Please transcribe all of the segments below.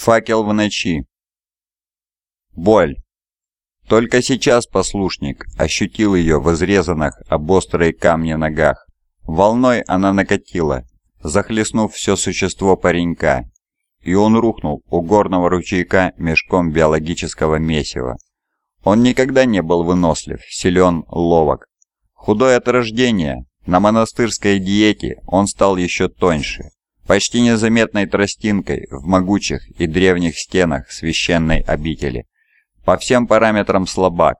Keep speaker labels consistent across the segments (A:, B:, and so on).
A: Факел в ночи. Боль. Только сейчас послушник ощутил ее в изрезанных об острые камни ногах. Волной она накатила, захлестнув все существо паренька, и он рухнул у горного ручейка мешком биологического месива. Он никогда не был вынослив, силен, ловок. Худой от рождения, на монастырской диете он стал еще тоньше, почти незаметной тростинкой в могучих и древних стенах священной обители. По всем параметрам слабак.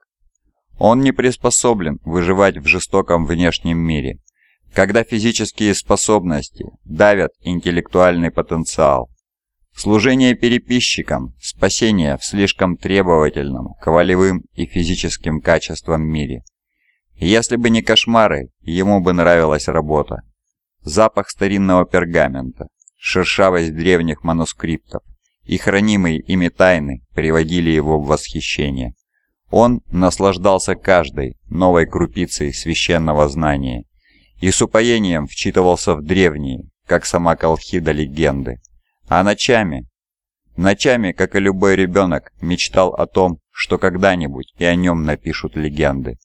A: Он не приспособлен выживать в жестоком внешнем мире, когда физические способности давят интеллектуальный потенциал. Служение переписчикам – спасение в слишком требовательном к волевым и физическим качествам мире. Если бы не кошмары, ему бы нравилась работа запах старинного пергамента, шершавость древних манускриптов и хранимые ими тайны приводили его в восхищение. Он наслаждался каждой новой крупицей священного знания и с упоением вчитывался в древние, как сама Колхида, легенды. А ночами, ночами, как и любой ребенок, мечтал о том, что когда-нибудь и о нем напишут легенды.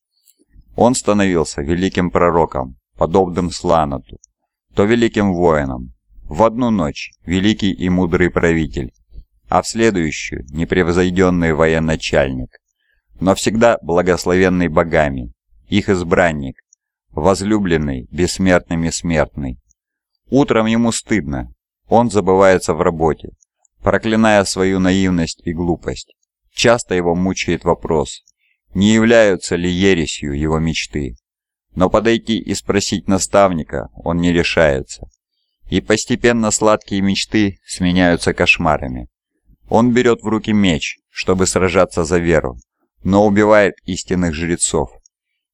A: Он становился великим пророком, подобным Сланату, то великим воином. В одну ночь великий и мудрый правитель, а в следующую непревзойденный военачальник, но всегда благословенный богами, их избранник, возлюбленный бессмертными смертный. Утром ему стыдно, он забывается в работе, проклиная свою наивность и глупость. Часто его мучает вопрос, не являются ли ересью его мечты. Но подойти и спросить наставника он не решается. И постепенно сладкие мечты сменяются кошмарами. Он берет в руки меч, чтобы сражаться за веру, но убивает истинных жрецов.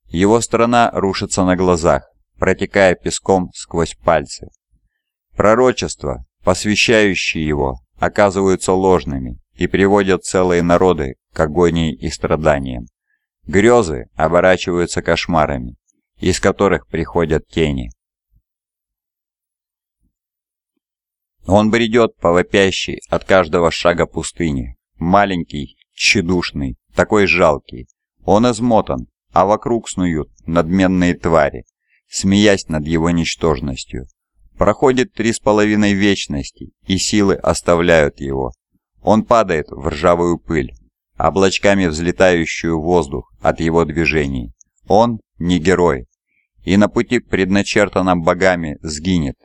A: Его страна рушится на глазах, протекая песком сквозь пальцы. Пророчества, посвящающие его, оказываются ложными и приводят целые народы к агонии и страданиям. Грезы оборачиваются кошмарами, из которых приходят тени. Он бредет по вопящей от каждого шага пустыни. Маленький, тщедушный, такой жалкий. Он измотан, а вокруг снуют надменные твари, смеясь над его ничтожностью. Проходит три с половиной вечности, и силы оставляют его. Он падает в ржавую пыль, облачками взлетающую воздух от его движений. Он не герой, и на пути, предначертанном богами, сгинет.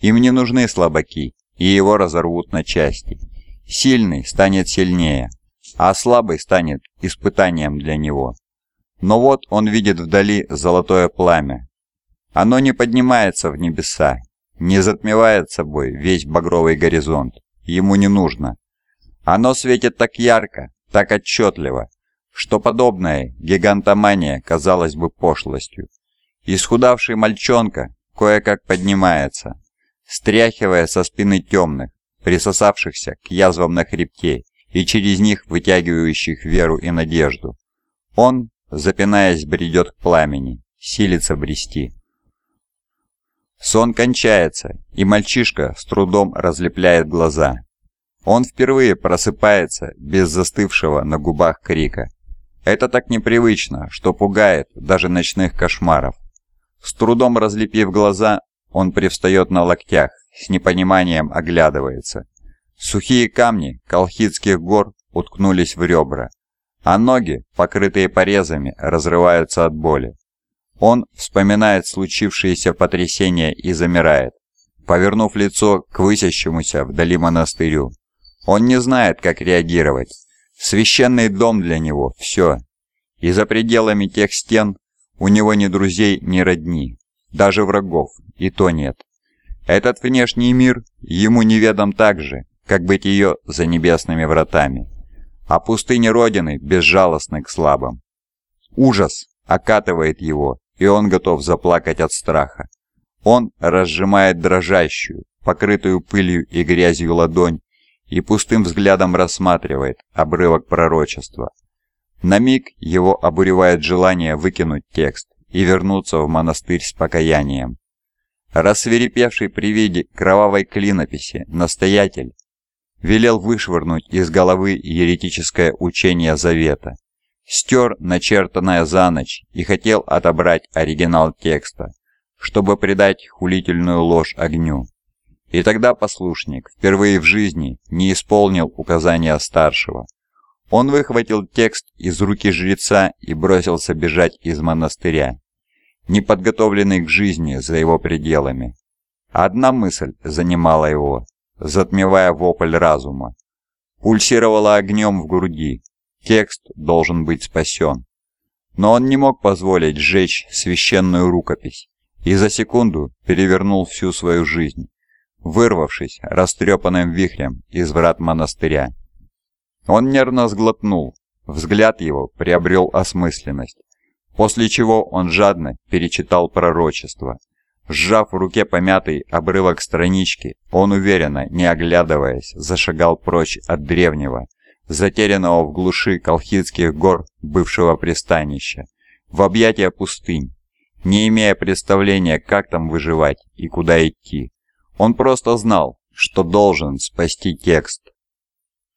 A: Им не нужны слабаки, и его разорвут на части. Сильный станет сильнее, а слабый станет испытанием для него. Но вот он видит вдали золотое пламя. Оно не поднимается в небеса, не затмевает собой весь багровый горизонт. Ему не нужно. Оно светит так ярко, так отчетливо, что подобная гигантомания казалась бы пошлостью. Исхудавший мальчонка кое-как поднимается, стряхивая со спины темных, присосавшихся к язвам на хребте и через них вытягивающих веру и надежду. Он, запинаясь, бредет к пламени, силится брести. Сон кончается, и мальчишка с трудом разлепляет глаза. Он впервые просыпается без застывшего на губах крика. Это так непривычно, что пугает даже ночных кошмаров. С трудом разлепив глаза, он привстает на локтях, с непониманием оглядывается. Сухие камни колхидских гор уткнулись в ребра, а ноги, покрытые порезами, разрываются от боли. Он вспоминает случившееся потрясение и замирает, повернув лицо к высящемуся вдали монастырю. Он не знает, как реагировать. Священный дом для него – все. И за пределами тех стен у него ни друзей, ни родни, даже врагов, и то нет. Этот внешний мир ему неведом так же, как быть ее за небесными вратами. А пустыни Родины безжалостны к слабым. Ужас окатывает его, и он готов заплакать от страха. Он разжимает дрожащую, покрытую пылью и грязью ладонь и пустым взглядом рассматривает обрывок пророчества – на миг его обуревает желание выкинуть текст и вернуться в монастырь с покаянием. Рассверепевший при виде кровавой клинописи настоятель велел вышвырнуть из головы еретическое учение Завета, стер начертанное за ночь и хотел отобрать оригинал текста, чтобы придать хулительную ложь огню. И тогда послушник впервые в жизни не исполнил указания старшего. Он выхватил текст из руки жреца и бросился бежать из монастыря, неподготовленный к жизни за его пределами. Одна мысль занимала его, затмевая вопль разума. Пульсировала огнем в груди. Текст должен быть спасен. Но он не мог позволить сжечь священную рукопись и за секунду перевернул всю свою жизнь, вырвавшись растрепанным вихрем из врат монастыря. Он нервно сглотнул, взгляд его приобрел осмысленность, после чего он жадно перечитал пророчество. Сжав в руке помятый обрывок странички, он уверенно, не оглядываясь, зашагал прочь от древнего, затерянного в глуши Колхидских гор бывшего пристанища, в объятия пустынь, не имея представления, как там выживать и куда идти. Он просто знал, что должен спасти текст.